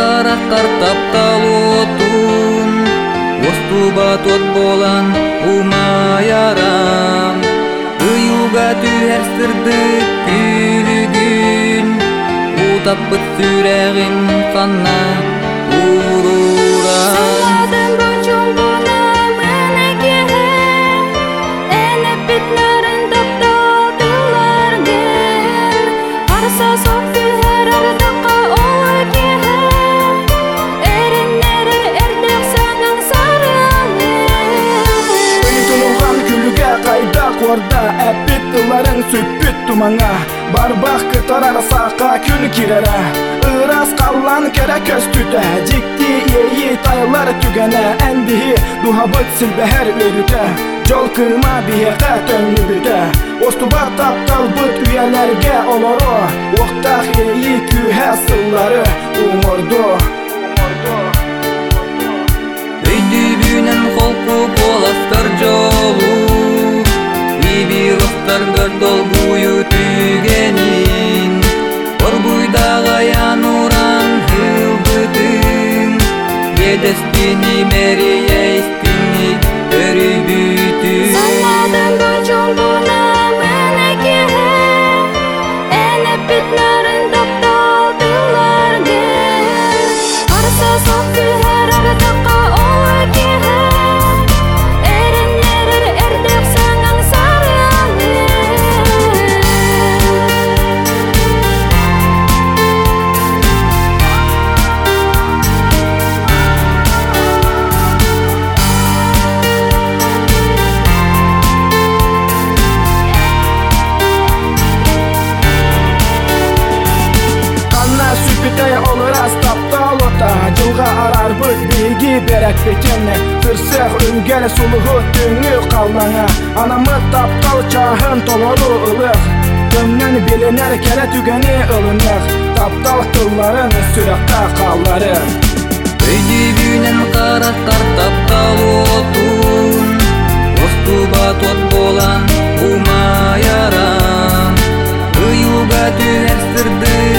Өйдүбүнен кара тапталуотун Остуба тот болан умаярам Ыюга түһәрстырды күлүгүн Утаппыт сүрәгим канна урурам тыларын сөппүт тумаңа. Барбак кытарар сака күн кирәрә Ырас каллан кәрә көз түтә. Жикти ейи тайлар түгәнә Әндиһи духабыт силбәһәр өрүтә Жол кыма биһәкә төнлü бүтә Остуба таптал быт үяләргә олоро. Уктах ейи күһә сыллары Уңордо Ибиростар дол буyu түгенин Орбуйдага януран хылбытын Едестини мериейстини өрүбүтүн Sanmadım bu cumbuna menege Ene bitlerin daptadılar bərək bekənlə Fırsıq öngələ suluğu dönüq qalmaya Anamı tapqal kahın toluru ılıq Dömnən bilinər kələ tügəni ılınıq Tapqal qılların sürəqdə qalları Öydüyünən qaraqlar tapqal otun. Ostuba tot bolan umayaram Öyuga tüvertirdi